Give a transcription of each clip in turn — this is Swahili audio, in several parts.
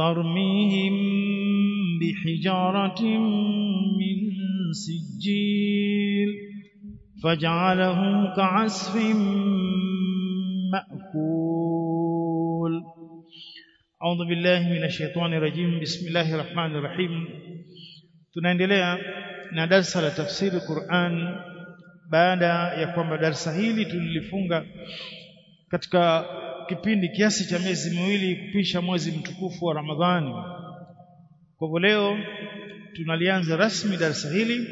ترميهم بحجارة من سجيل فجعلهم كعصف مأكول. أعوذ بالله من الشيطان الرجيم. بسم الله الرحمن الرحيم. Tunaendelea na darsa la tafsiri Qur'an baada ya kwamba darsa hili tulilifunga katika kipindi kiasi cha miezi miwili kupisha mwezi mtukufu wa Ramadhani. Kwa hivyo leo tunalianza rasmi darasa hili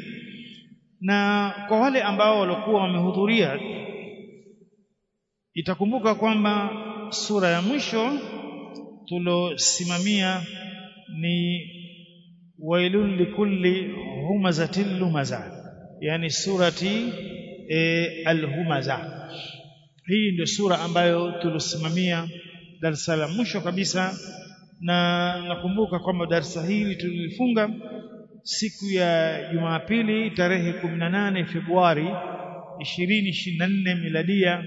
na kwa wale ambao walikuwa wamehudhuria itakumbuka kwamba sura ya mwisho tulosimamia ni wailun likulli humazatin lumaza yani surati e, alhumaza hii ndio sura ambayo tulosimamia darasa la mwisho kabisa na nakumbuka kwamba darasa hili tulilifunga siku ya Jumapili tarehe 18 Februari 2024 miladia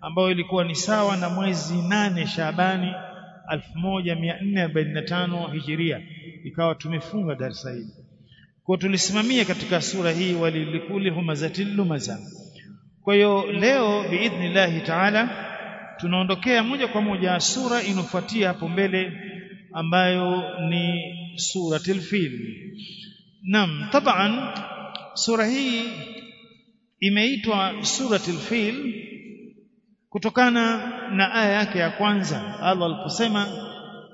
ambayo ilikuwa ni sawa na mwezi nane Shaabani 1445 Hijiria. Ikawa tumefunga darasa hili. Kwa tulisimamia katika sura hii walilikuli humazatil lumaza kwa hiyo leo biidhnillahi taala tunaondokea moja kwa moja sura inofuatia hapo mbele ambayo ni suratul fil. Nam taban sura hii imeitwa suratul fil kutokana na aya yake ya kwanza. Allah aliposema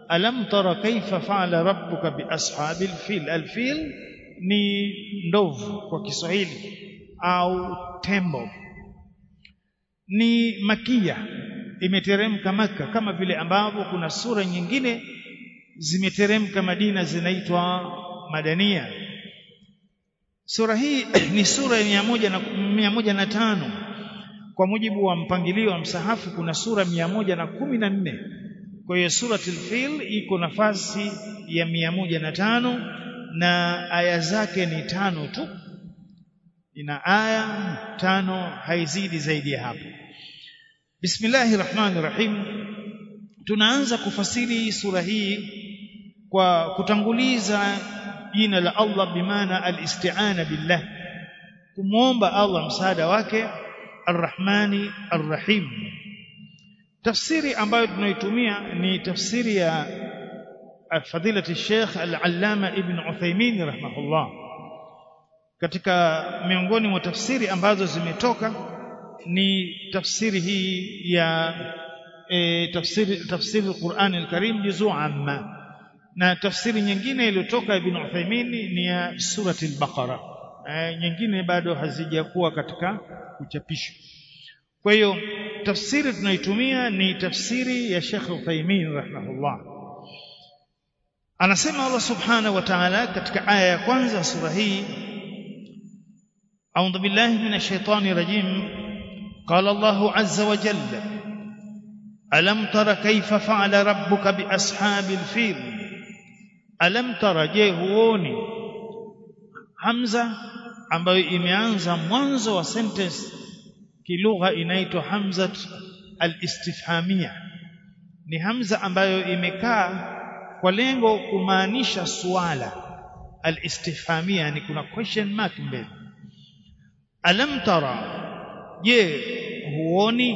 alam tara kaifa fa'ala rabbuka bi ashabil fil. Alfil ni ndovu kwa Kiswahili au tembo ni makia. Imeteremka maka kama vile ambavyo kuna sura nyingine zimeteremka Madina zinaitwa madania. Sura hii ni sura ya moja na, mia moja na tano. Kwa mujibu wa mpangilio wa msahafu kuna sura mia moja na kumi na nne. Kwa hiyo suratul fil iko nafasi ya mia moja na tano na aya zake ni tano tu ina aya tano haizidi zaidi ya hapo. Bismillahir Rahmanir Rahim. Tunaanza kufasiri sura hii kwa kutanguliza jina la Allah bimaana al-isti'ana billah kumwomba Allah msaada wake arrahmani arrahim. Tafsiri ambayo tunaitumia ni tafsiri ya fadilati Sheikh Al-Allama Ibn Uthaymeen rahimahullah katika miongoni mwa tafsiri ambazo zimetoka ni tafsiri hii ya e, tafsiri tafsiri al-Qur'an al-Karim juzu amma. Na tafsiri nyingine iliyotoka Ibn Uthaymeen ni ya surati al-Baqara e, nyingine bado hazijakuwa katika kuchapishwa kwa hiyo tafsiri tunaitumia ni tafsiri ya Sheikh Uthaymeen rahimahullah. Anasema Allah subhanahu wa ta'ala katika aya ya kwanza sura hii أعوذ بالله من الشيطان الرجيم قال الله عز وجل ألم تر كيف فعل ربك بأصحاب الفيل ألم تر je huoni hamza ambayo imeanza mwanzo wa sentence kilugha inaitwa hamzat al-istifhamia ni hamza ambayo imekaa kwa lengo kumaanisha suala al-istifhamia ni kuna question mark mbele alam tara. Je huoni?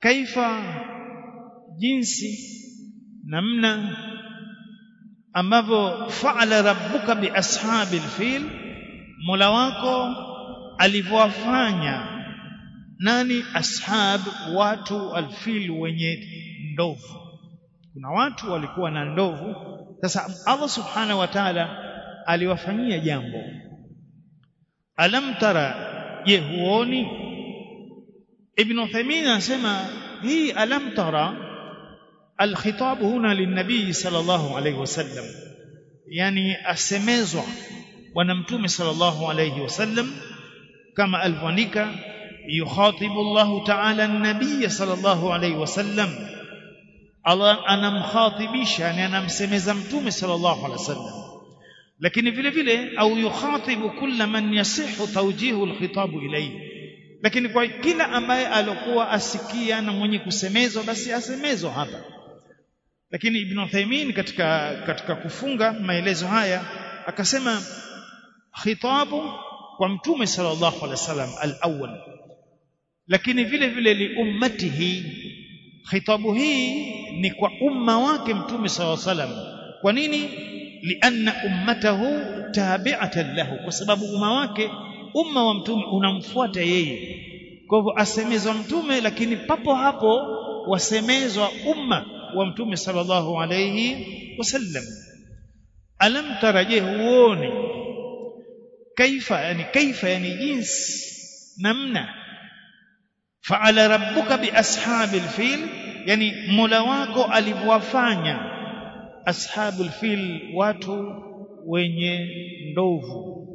Kaifa jinsi namna ambavyo faala rabbuka bi ashabil fil mola wako alivyowafanya. Nani? Ashab watu alfil wenye ndovu. Kuna watu walikuwa na ndovu. Sasa Allah subhanahu wa ta'ala aliwafanyia jambo alam tara je huoni? Ibn Uthaymeen anasema hii alam tara alkhitab huna linnabii sallallahu alayhi wasallam yani asemezwa bwana mtume sallallahu alayhi wasallam kama alivyoandika yukhatibu Allah ta'ala an-nabiy sallallahu alayhi wasallam Allah anamkhatibisha yani anamsemeza mtume sallallahu alayhi wasallam lakini vile vile au yukhatibu kulla man yasihu tawjihu alkhitabu ilayhi. Lakini kwa kila ambaye alikuwa asikia na mwenye kusemezwa basi asemezwa hapa. Lakini ibn Uthaymeen katika katika kufunga maelezo haya akasema khitabu kwa mtume sallallahu alaihi wasallam al-awwal. Lakini vile vile li ummatihi khitabu hii ni kwa umma wake mtume sallallahu alaihi wasallam kwa nini lianna ummatahu tabi'atan lahu. Kwa sababu umma wake umma wa mtume unamfuata yeye. Kwa hivyo asemezwa mtume lakini papo hapo wasemezwa umma wa mtume sallallahu alayhi wasallam. Alam taraje huoni kaifa yani kaifa yani jinsi namna faala rabbuka bi ashabil fil yani mola wako alivyowafanya ashabul fil watu wenye ndovu.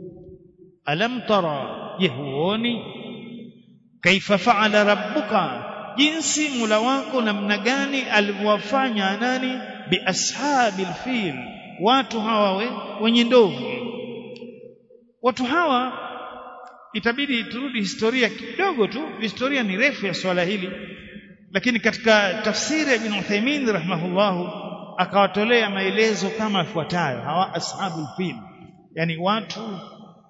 Alam tara je kaifa faala rabbuka jinsi mula wako namna gani alivyowafanya nani? Bi ashabil fil watu hawa we, wenye ndovu. Watu hawa itabidi turudi historia kidogo tu historia ni refu ya swala hili lakini katika tafsiri ya Ibn Uthaymeen rahimahullahu akawatolea maelezo kama ifuatayo hawa ashabul fil yani watu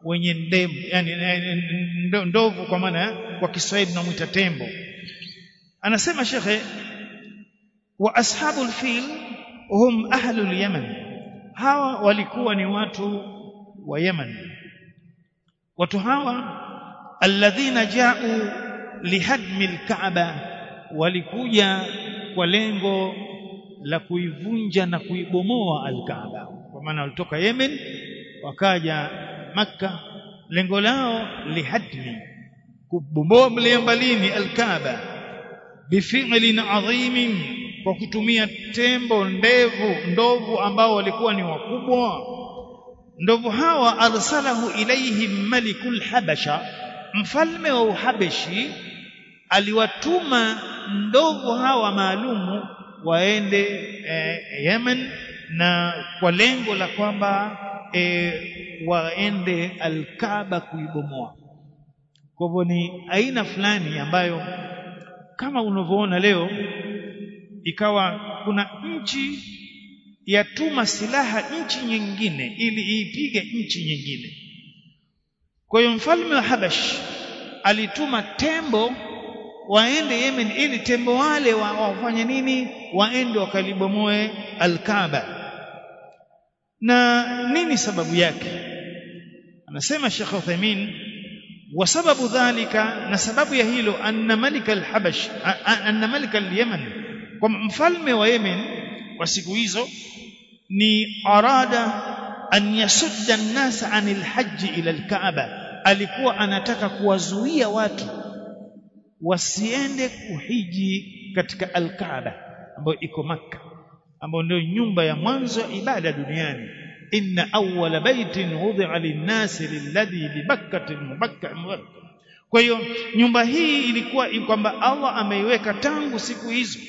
wenye ndevu yani ndovu kwa maana kwa Kiswahili tunamuita tembo. Anasema shekhe wa ashabul fil hum ahlul yaman hawa walikuwa ni watu wa yaman watu hawa alladhina ja'u lihadmi alkaaba walikuja kwa lengo la kuivunja na kuibomoa alkaaba. Kwa maana walitoka Yemen wakaja makka lengo lao lihadmi kubomoa mliambalini alkaaba bifi'lin adhimin kwa kutumia tembo ndevu ndovu ambao walikuwa ni wakubwa. Ndovu hawa arsalahu ilaihim malikul habasha mfalme wa uhabeshi aliwatuma ndovu hawa maalumu waende e, Yemen na kwa lengo la kwamba e, waende Al-Kaaba kuibomoa. Kwa hivyo ni aina fulani ambayo kama unavyoona leo ikawa kuna nchi yatuma silaha nchi nyingine ili iipige nchi nyingine. Kwa hiyo mfalme wa Habash alituma tembo waende Yemen ili tembo wale wa, wafanye nini? Waende wakalibomoe Al-Kaaba. Na nini sababu yake? Anasema Sheikh Uthaymeen wa sababu dhalika na sababu ya hilo anna malika al-Habash anna malika al-Yaman kwa mfalme wa Yemen kwa siku hizo ni arada an yasudda an-nas anil hajj ila al-Kaaba. Alikuwa anataka kuwazuia watu wasiende kuhiji katika al-Kaaba ambayo iko Makka ambayo ndio nyumba ya mwanzo ibada duniani. Inna awwala baitin wudi'a lin-nasi lilladhi bi Bakkah mubakkah kwa hiyo nyumba hii ilikuwa kwamba Allah ameiweka tangu siku hizo.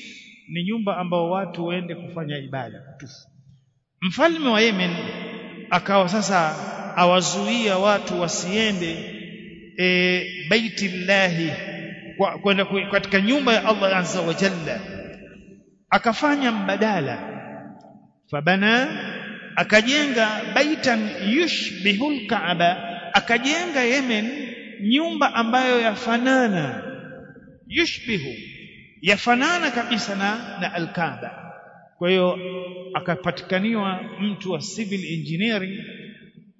Ni nyumba ambao watu waende kufanya ibada kutufu mfalme wa Yemen akawa sasa awazuia watu wasiende e, baitillahi kwenda katika nyumba ya Allah azza wa jalla. Akafanya mbadala. Fabana akajenga baitan yushbihul kaaba akajenga Yemen nyumba ambayo yafanana. Yushbihu yafanana kabisa na, na al-Kaaba. Kwa hiyo akapatikaniwa mtu wa civil engineering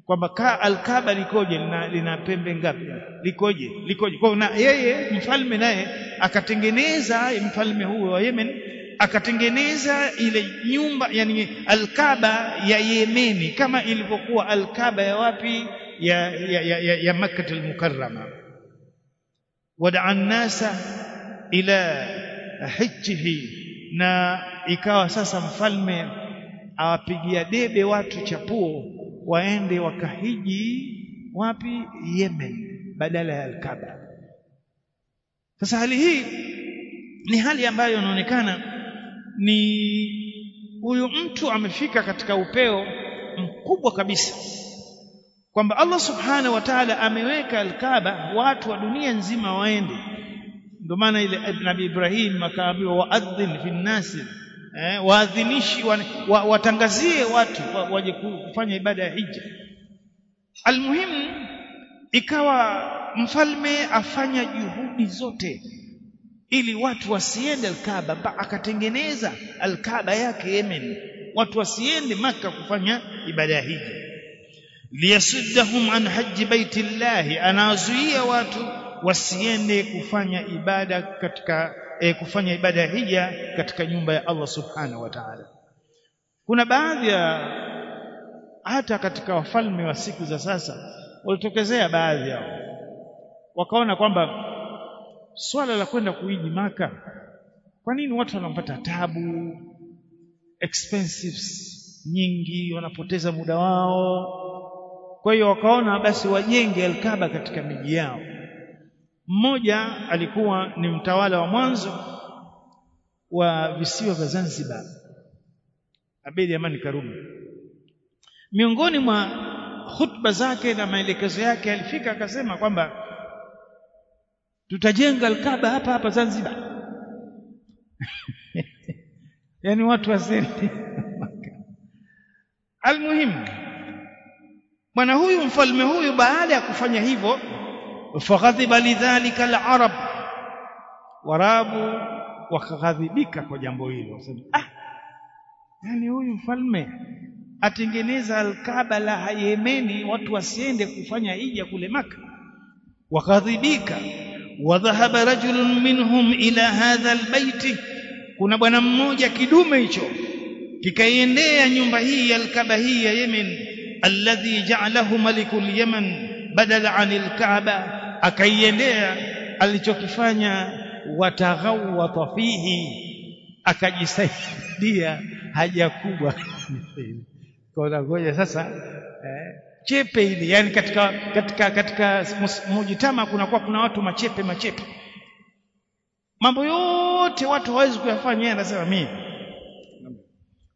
kwamba ka al-Kaaba likoje lina, lina pembe ngapi? Likoje? Likoje? Kwa na yeye mfalme naye akatengeneza mfalme huyo wa Yemen akatengeneza ile nyumba yani alkaba ya Yemeni kama ilivyokuwa alkaba ya wapi? Ya ya ya, ya, ya Makkah al-Mukarrama. Wadaa nasa ila hijjihi. Na ikawa sasa mfalme awapigia debe watu chapuo waende wakahiji wapi? Yemen badala ya Al-Kaaba. Sasa hali hii ni hali ambayo inaonekana ni huyu mtu amefika katika upeo mkubwa kabisa kwamba Allah subhanahu wa ta'ala ameweka al-Kaaba watu wa dunia nzima waende. Ndio maana ile Nabii Ibrahim akaambiwa waadhin fi nnasi eh, waadhinishi wa, wa, watangazie watu waje kufanya ibada ya hija. Almuhimu ikawa mfalme afanya juhudi zote ili watu wasiende al-Kaaba akatengeneza al-Kaaba yake Yemen. Watu wasiende maka kufanya ibada ya hija. Liyasuddahum an haji hajji baitillahi anawazuia watu wasiende kufanya ibada katika eh, kufanya ibada ya hija katika nyumba ya Allah subhanahu wa ta'ala. Kuna baadhi ya hata katika wafalme wa siku za sasa walitokezea baadhi yao. Wakaona kwamba swala la kwenda kuiji maka kwa nini watu wanapata tabu expenses nyingi wanapoteza muda wao. Kwa hiyo wakaona basi wajenge alkaba katika miji yao mmoja alikuwa ni mtawala wa mwanzo wa visiwa vya Zanzibar Abedi Amani Karume. Miongoni mwa hutuba zake na maelekezo yake alifika akasema kwamba tutajenga alkaba hapa hapa Zanzibar. Yani watu wasende almuhimu bwana huyu mfalme huyu baada ya kufanya hivyo faghadhiba lidhalika alarab. Warabu wakaghadhibika kwa jambo hilo. Wasema ah yani huyu mfalme atengeneza alkaba la hayemeni watu wasiende kufanya hija kule maka wakadhibika wadhahaba rajulun minhum ila hadha albayti kuna bwana mmoja kidume hicho kikaiendea nyumba hii ya alkaba hii ya Yemen alladhi ja'alahu malikul yaman badala anil kaaba akaiendea alichokifanya wataghawata fihi akajisaidia haja kubwa. Kwa ngoja sasa eh, chepe ile yani katika katika katika mujitama kunakuwa kuna watu machepe machepe. Mambo yote watu hawezi kuyafanya yeye anasema mimi.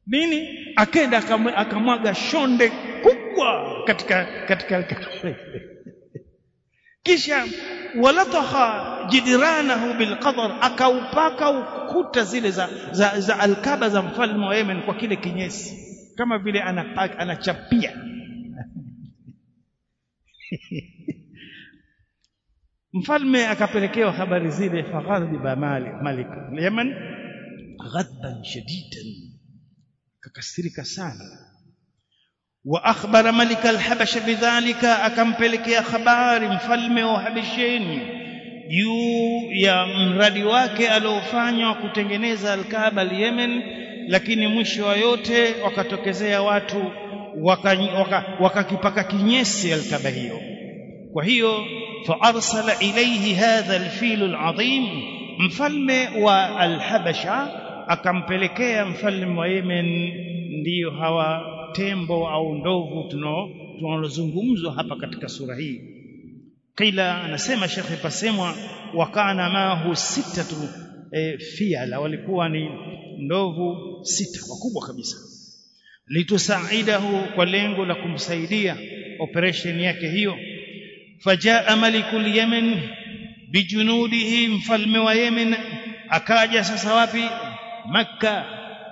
Nini? Akenda akamwaga shonde kubwa katika katika katika kisha walataha jidiranahu bilqadar akaupaka ukuta zile za, za, za alkaba za mfalme wa Yemen kwa kile kinyesi. Kama vile anachapia. Mfalme akapelekewa habari zile faghadhiba malik malik Yemen ghadban shadidan. Kakasirika sana wa akhbara malik al-habasha bidhalika akampelekea habari mfalme wa habisheni juu ya mradi wake aliofanya kutengeneza al-Kaaba al-Yemen lakini mwisho wa yote wakatokezea watu wakakipaka waka, waka kinyesi alkaba hiyo. Kwa hiyo faarsala ilayhi hadha alfil alazim mfalme wa alhabasha akampelekea mfalme wa Yemen ndiyo hawa tembo au ndovu tunalozungumzwa hapa katika sura hii. Kila anasema shekhe pasemwa wakana mahu sitatu e, fiala walikuwa ni ndovu sita wakubwa kabisa. Litusaidahu kwa lengo la kumsaidia operation yake hiyo. Fajaa malikul yemen bijunudihi mfalme wa yemen akaja sasa wapi? Makka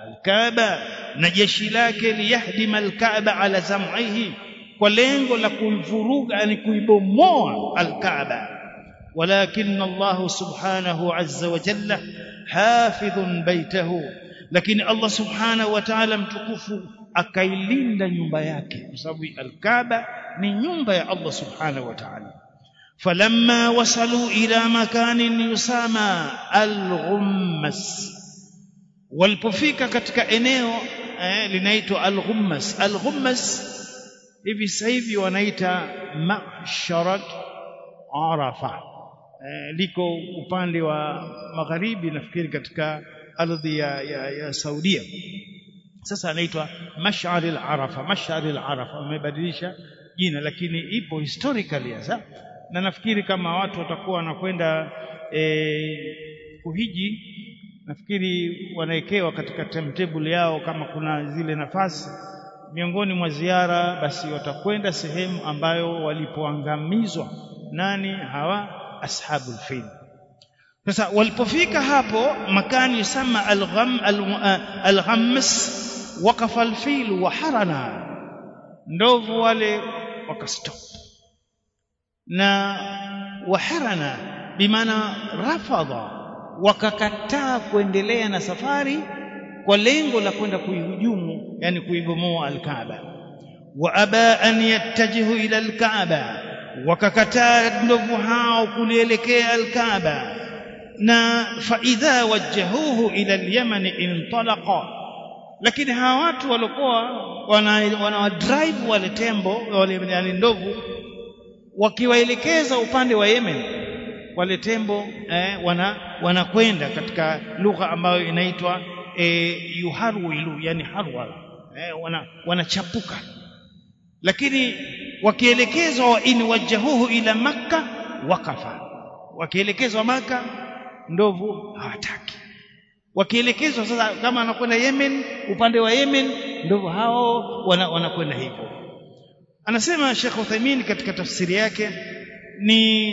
alkaaba na jeshi lake liyahdima alkaaba ala zam'ihi kwa lengo la kuivuruga yani kuibomoa alkaaba ولكن الله سبحانه عز وجل حافظ بيته lakini Allah subhanahu wa ta'ala mtukufu akailinda nyumba yake kwa sababu alkaaba ni nyumba ya Allah subhanahu wa ta'ala falamma wasalu ila makanin yusama al-ghummas walipofika katika eneo eh, linaitwa al-ghummas. Al-ghummas hivi sasa hivi wanaita ma'sharat arafa. Eh, liko upande wa magharibi nafikiri katika ardhi ya, ya, ya Saudia. Sasa anaitwa Mash'ar al-Arafa Mash'ar al-Arafa wamebadilisha jina lakini ipo historically sasa. Na nafikiri kama watu watakuwa wanakwenda eh, kuhiji nafikiri wanawekewa katika timetable yao kama kuna zile nafasi. Miongoni mwa ziara basi watakwenda sehemu ambayo walipoangamizwa. Nani? Hawa ashabul fil sasa walipofika hapo makani yusama algham alghammas waqafa alfil wa harana. Ndovu wale wakastop. Na waharana bimaana rafadha wakakataa kuendelea na safari kwa lengo la kwenda kuihujumu yani kuibomoa al-Kaaba. Wa aba an yattajihu ila al-Kaaba wakakataa ndovu hao kulielekea al-Kaaba. Na idha wajahuhu ila al-Yaman intalaqa lakini hawa watu walikuwa wana, wana wale tembo wale yani ndovu wakiwaelekeza upande wa Yemen wale tembo eh, wana wanakwenda katika lugha ambayo inaitwa eh, yuharwilu yani harwa eh, wana wanachapuka. Lakini wakielekezwa wa in wajahuhu ila makka wakafa. Wakielekezwa maka ndovu hawataki. Wakielekezwa sasa kama anakwenda Yemen upande wa Yemen ndovu hao wanakwenda wana hivyo. Anasema Sheikh Uthaymeen katika tafsiri yake ni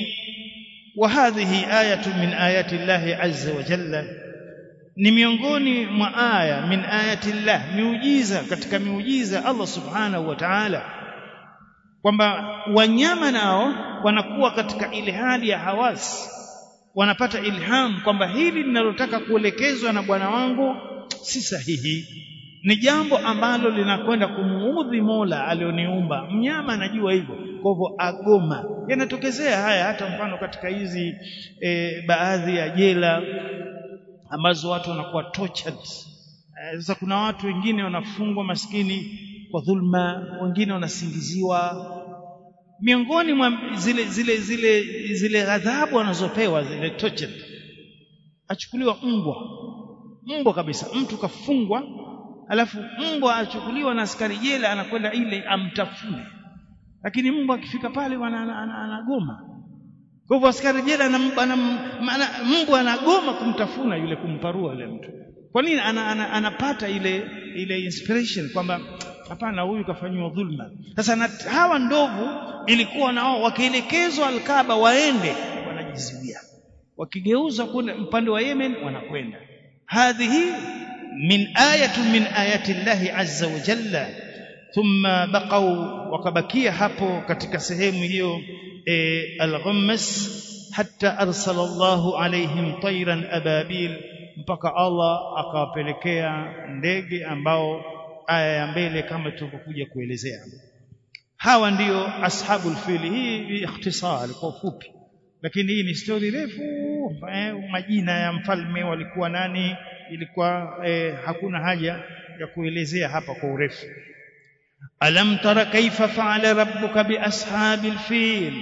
wa hadhihi ayatu min ayati عز jalla. Ni miongoni mwa aya min ayati llah miujiza katika miujiza Allah subhanahu wa ta'ala. Kwamba wanyama nao wanakuwa katika ile hali ya hawas wanapata ilham kwamba hili linalotaka kuelekezwa na bwana wangu si sahihi. Ni jambo ambalo linakwenda kumuudhi Mola alioniumba. Mnyama anajua hivyo kwa hivyo agoma. Yanatokezea haya hata mfano katika hizi e, baadhi ya jela ambazo watu wanakuwa tortured. Sasa e, kuna watu wengine wanafungwa maskini kwa dhulma wengine wanasingiziwa. Miongoni mwa zile zile zile zile adhabu wanazopewa zile tortured achukuliwa mbwa. Mbwa kabisa. Mtu kafungwa alafu mbwa achukuliwa na askari jela anakwenda ile amtafune lakini mbwa akifika pale anagoma. Kwa hivyo askari jela mbwa anagoma kumtafuna yule kumparua yule mtu. Kwa nini ana, ana, anapata ile ile inspiration kwamba hapana huyu kafanywa dhulma. Sasa hawa ndovu ilikuwa nao wakielekezwa alkaba waende wanajizuia wakigeuza kwenda upande wa Yemen wanakwenda. Hadhihi min ayatu min ayati llahi azza wa jalla thumma baqau wakabakia hapo katika sehemu hiyo e, al-ghammas hatta arsala Allahu alayhim tayran ababil mpaka Allah akawapelekea ndege ambao aya ya mbele kama tulivyokuja kuelezea. Hawa ndiyo ashabul fili hii ikhtisar kwa ufupi. Lakini hii ni story refu majina ya mfalme walikuwa nani ilikuwa eh, hakuna haja ya kuelezea hapa kwa urefu alam tara kaifa faala rabbuka biashabil fil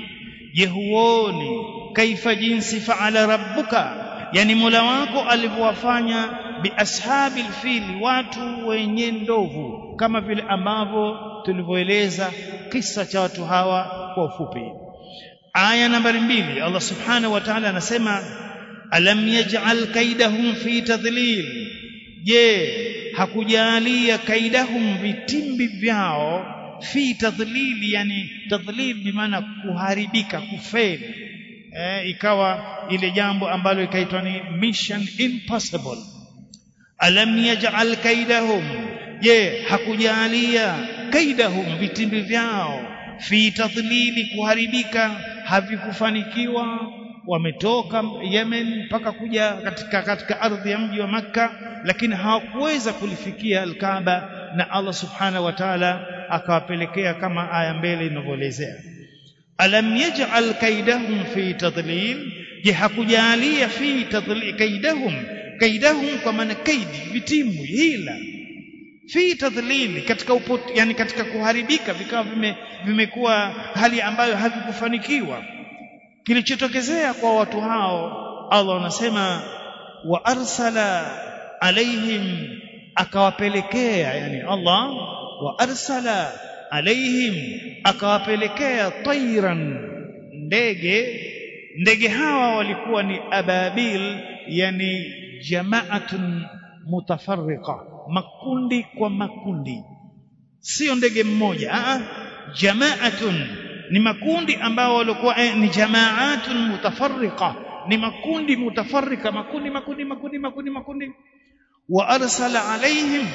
je huoni kaifa jinsi faala rabbuka? Yani mola wako alivyowafanya biashabil fil watu wenye ndovu kama vile ambavyo tulivyoeleza kisa cha watu hawa kwa ufupi. Aya nambari mbili Allah subhanahu wa ta'ala anasema alam yaj'al kaidahum fi tadlil? Je hakujalia kaidahum vitimbi vyao fi tadhlili yani tadhlil bi maana kuharibika kufeli. Eh, ikawa ile jambo ambalo ikaitwa ni mission impossible. Alam yaj'al kaidahum je hakujalia kaidahum vitimbi vyao fi tadhlili kuharibika havikufanikiwa wametoka Yemen mpaka kuja katika katika ardhi ya mji wa Makka lakini hawakuweza kulifikia Al-Kaaba na Allah Subhanahu wa Ta'ala akawapelekea kama aya mbele inavyoelezea. Alam yaj'al kaidahum fi tadlil? Je hakujalia fi tadlil kaidahum kaidahum kwa maana kaidi vitimu hila. Fi tadlil katika upot, yani katika kuharibika vikawa vimekuwa vime, hali ambayo havikufanikiwa kilichotokezea kwa watu hao Allah anasema wa arsala alaihim akawapelekea yani Allah wa arsala alaihim akawapelekea tairan ndege. Ndege hawa walikuwa ni ababil yani jamaatun mutafarriqa makundi kwa makundi. Sio ndege mmoja a jamaatun ni makundi ambao walikuwa eh, ni jamaatun mutafarriqa. Ni makundi mutafarrika makundi makundi makundi makundi makundi. Wa arsala alaihim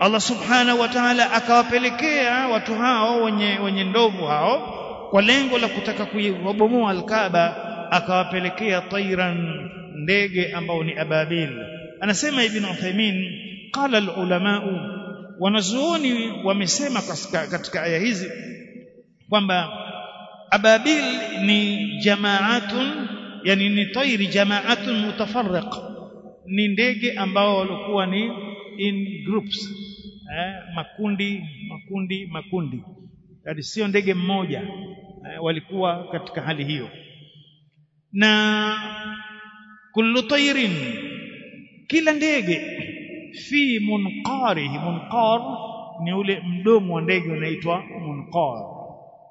Allah subhanahu wa ta'ala akawapelekea watu hao wenye wenye ndovu hao kwa lengo la kutaka kuibomoa alkaaba akawapelekea tairan ndege ambao ni ababil. Anasema ibn Uthaymeen qala alulama wanazuoni wamesema katika aya hizi kwamba ababil ni jamaatun yani ni tairi jamaatun mutafarriq. Ni ndege ambao walikuwa ni in groups. Eh, makundi makundi makundi. Yani sio ndege mmoja. Eh, walikuwa katika hali hiyo. Na kullu tairin kila ndege fi munqarihi munqar ni ule mdomo wa ndege unaitwa munqar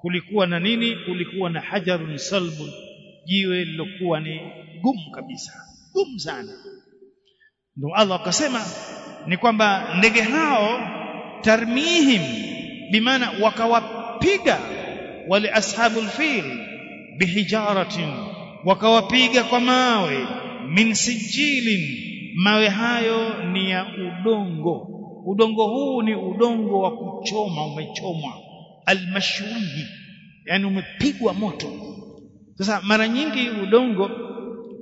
kulikuwa na nini? Kulikuwa na hajarun salbun. Jiwe lilokuwa ni gumu kabisa gumu sana. Ndio Allah akasema ni kwamba ndege hao tarmihim bimaana wakawapiga wale ashabul fil bihijaratin wakawapiga kwa mawe min sijilin. Mawe hayo ni ya udongo. Udongo huu ni udongo wa kuchoma umechomwa almashwihi yani umepigwa moto. Sasa mara nyingi udongo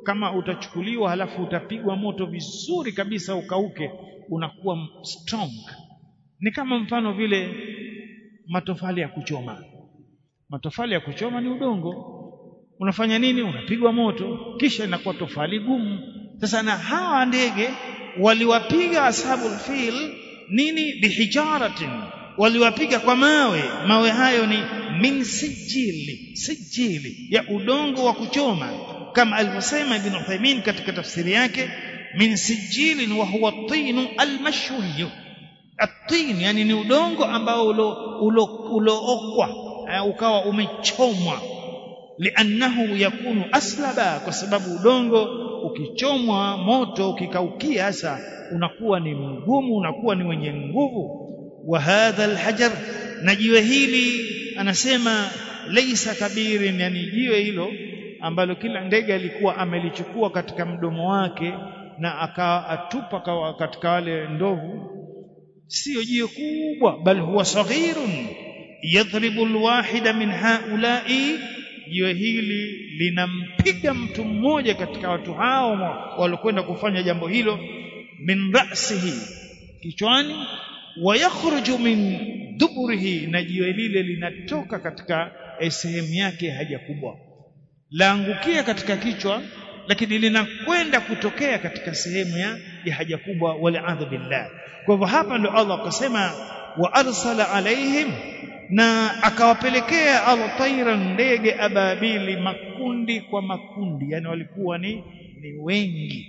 kama utachukuliwa halafu utapigwa moto vizuri kabisa ukauke unakuwa strong. Ni kama mfano vile matofali ya kuchoma. Matofali ya kuchoma ni udongo. Unafanya nini? Unapigwa moto kisha inakuwa tofali gumu. Sasa na hawa ndege waliwapiga ashabul fil nini? Bihijaratin waliwapiga kwa mawe. Mawe hayo ni min sijili sijili ya udongo wa kuchoma. Kama alivyosema ibn Uthaymeen katika tafsiri yake min sijilin wa huwa tinu almashwi at-tin yani ni udongo ambao ulo ulo ulookwa ukawa umechomwa. Liannahu yakunu aslaba kwa sababu udongo ukichomwa moto ukikaukia sasa unakuwa ni mgumu unakuwa ni wenye nguvu wa hadha alhajar. Na jiwe hili anasema laisa kabirin yani jiwe hilo ambalo kila ndege alikuwa amelichukua katika mdomo wake na akaatupa katika wale ndovu sio jiwe kubwa bal huwa saghirun yadhribu alwahida min haula'i. Jiwe hili linampiga mtu mmoja katika watu hao waliokwenda kufanya jambo hilo min ra'sihi kichwani wa yakhruju min duburihi na jiwe lile linatoka katika sehemu yake haja kubwa. Laangukia katika kichwa lakini linakwenda kutokea katika sehemu ya, ya haja kubwa waliadhu billah. Kwa hivyo hapa ndio Allah akasema wa arsala alaihim na akawapelekea Allah tairan ndege ababili makundi kwa makundi. Yani walikuwa ni, ni wengi.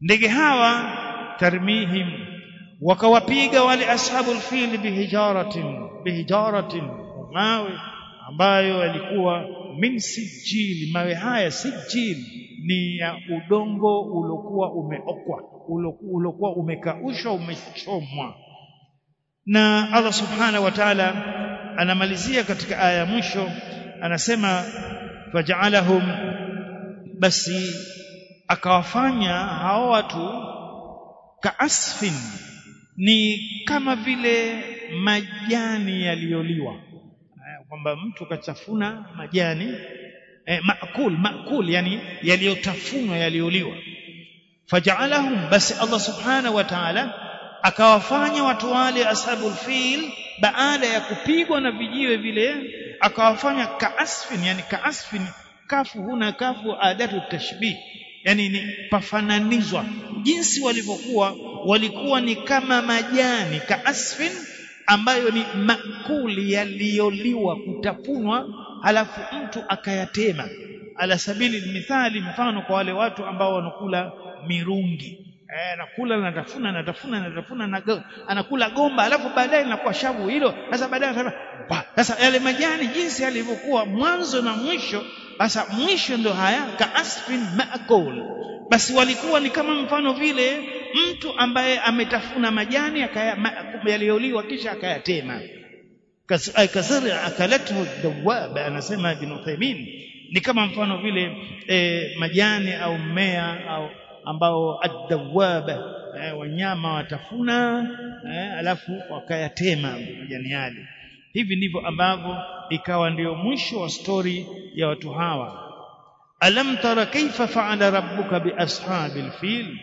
Ndege hawa tarmihim wakawapiga wale ashabu fil bihijaratin bihijaratin mawe ambayo yalikuwa min sijil mawe haya sijil ni ya udongo uliokuwa umeokwa uliokuwa umekaushwa umechomwa. Na Allah subhanahu wa ta'ala anamalizia katika aya ya mwisho anasema faj'alahum basi akawafanya hao watu kaasfin ni kama vile majani yaliyoliwa. Kwamba mtu kachafuna majani eh, maakul maakul yani yaliyotafunwa yaliyoliwa. Faja'alahum basi Allah subhanahu wa ta'ala akawafanya watu wale ashabul fil baada ya kupigwa na vijiwe vile akawafanya kaasfin yani kaasfin kafu huna kafu adatu tashbih. Yani ni pafananizwa. Jinsi walivyokuwa walikuwa ni kama majani kaasfin ambayo ni makuli yaliyoliwa kutafunwa halafu mtu akayatema. Ala sabili mithali mfano kwa wale watu ambao wanakula mirungi. Eh, anakula na tafuna na anakula gomba alafu baadaye linakuwa shavu hilo sasa baadaye sasa yale majani jinsi yalivyokuwa mwanzo na mwisho sasa mwisho ndo haya kaasfin maakul. Basi walikuwa ni kama mfano vile mtu ambaye ametafuna majani yaliyoliwa kisha akayatema. Kasari akalathu dawaba anasema ibn Uthaymeen ni kama mfano vile e, majani au mmea au ambao ad-dawab e, wanyama watafuna e, alafu wakayatema majani yale. Hivi ndivyo ambavyo ikawa ndio mwisho wa stori ya watu hawa. Alam tara kaifa faala rabbuka biashabil fil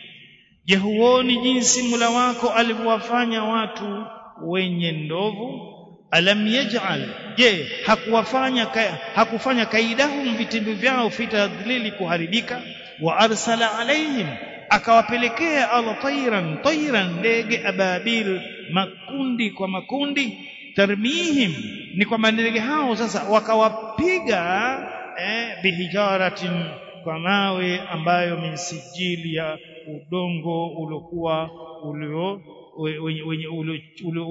je huoni jinsi mula wako alivyowafanya watu wenye ndovu. Alam yaj'al. Je hakuwafanya hakufanya kaidahum vitimbi vyao fitadhlili kuharibika? Wa arsala alaihim akawapelekea Allah tayran tayran ndege ababil makundi kwa makundi. Tarmihim ni kwamba ndege hao sasa wakawapiga eh, bihijaratin kwa mawe ambayo min sijili ya udongo uliokuwa ulio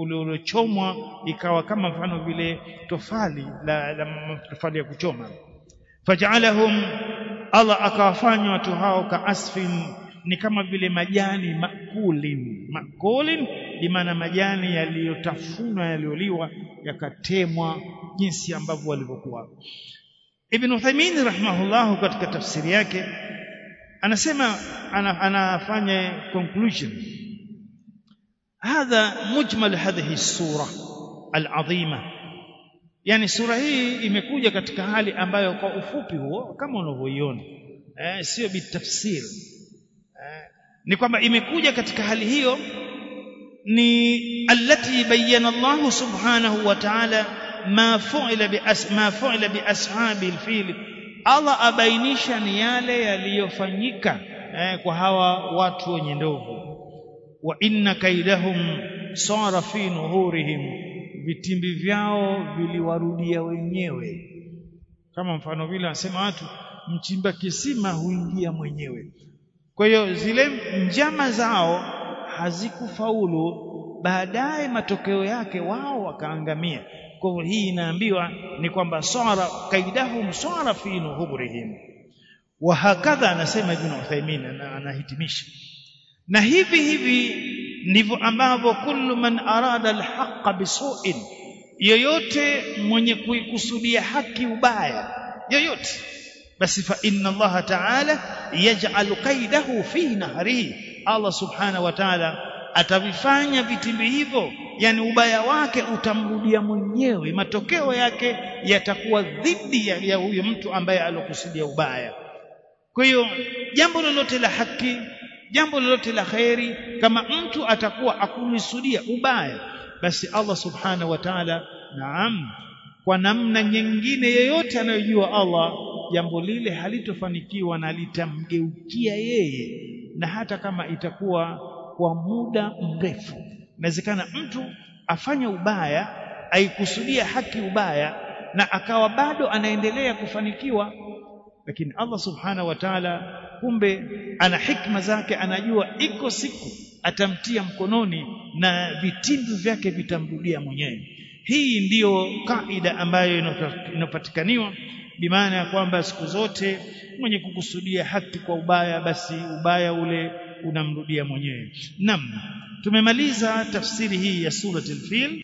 uliochomwa ikawa kama mfano vile tofali la, la tofali ya kuchoma. Faj'alahum Allah akawafanya watu hao ka asfin ni kama vile majani makulin. Makulin bimaana majani yaliyotafunwa yaliyoliwa yakatemwa jinsi ambavyo walivyokuwa. Ibn Uthaymeen rahimahullah katika tafsiri yake anasema anafanya conclusion. Hadha mujmal hadhihi sura alazima yani sura hii imekuja katika hali ambayo kwa ufupi huo kama unavyoiona eh, sio bitafsir eh, ni kwamba imekuja katika hali hiyo ni allati bayyana Allah subhanahu wa ta'ala ma fu'ila bi ma fu'ila bi ashabil al-fil Allah abainisha ni yale yaliyofanyika eh, kwa hawa watu wenye ndovu. Wa inna kaidahum sara fi nuhurihim vitimbi vyao viliwarudia wenyewe. Kama mfano vile anasema watu mchimba kisima huingia mwenyewe. Kwa hiyo zile njama zao hazikufaulu baadaye matokeo yake wao wakaangamia kwa hivyo hii inaambiwa ni kwamba sara kaidahum sara fi nuhurihim. Wa hakadha anasema ibn Uthaymeen anahitimisha. Na hivi hivi ndivyo ambavyo kullu man arada alhaqa bisu'in yoyote mwenye kuikusudia haki ubaya yoyote basi fa inna Allah ta'ala yaj'al kaidahu fi nahri Allah subhanahu wa ta'ala atavifanya vitimbi hivyo yani ubaya wake utamrudia mwenyewe. Matokeo yake yatakuwa dhidi ya, ya huyo mtu ambaye alokusudia ubaya. Kwa hiyo jambo lolote la haki jambo lolote la khairi kama mtu atakuwa akulisudia ubaya basi Allah subhanahu wa ta'ala naam kwa namna nyingine yeyote anayojua Allah jambo lile halitofanikiwa na litamgeukia yeye. Na hata kama itakuwa kwa muda mrefu. Inawezekana mtu afanye ubaya aikusudia haki ubaya na akawa bado anaendelea kufanikiwa. Lakini Allah subhanahu wa ta'ala kumbe ana hikma zake anajua iko siku atamtia mkononi na vitindu vyake vitamrudia mwenyewe. Hii ndiyo kaida ambayo inapatikaniwa. Bimaana ya kwamba siku zote mwenye kukusudia haki kwa ubaya basi ubaya ule unamrudia mwenyewe. Naam tumemaliza tafsiri hii ya suratul fil